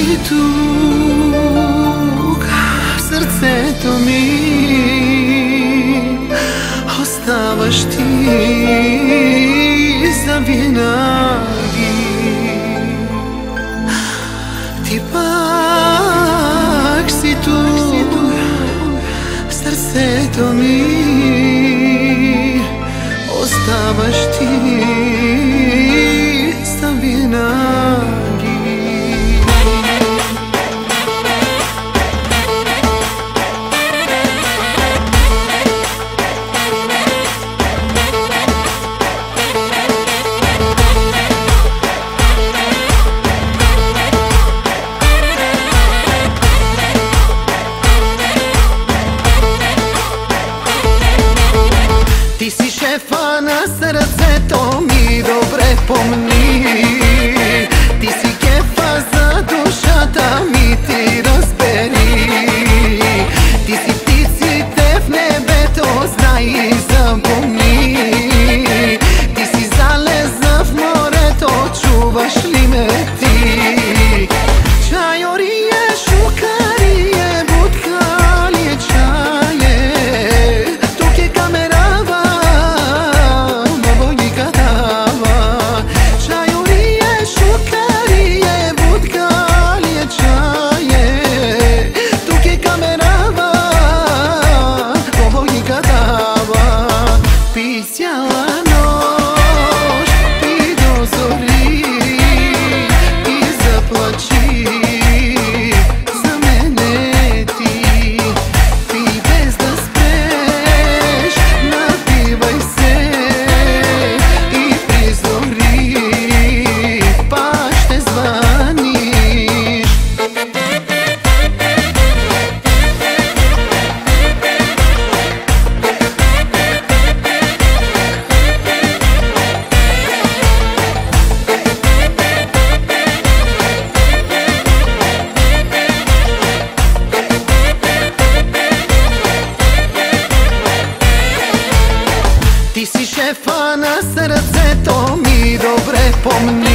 си тук, сърцето ми оставаш ти за винаги. Ти пак си тук, сърцето ми оставаш ти. to mi dobre pomni. po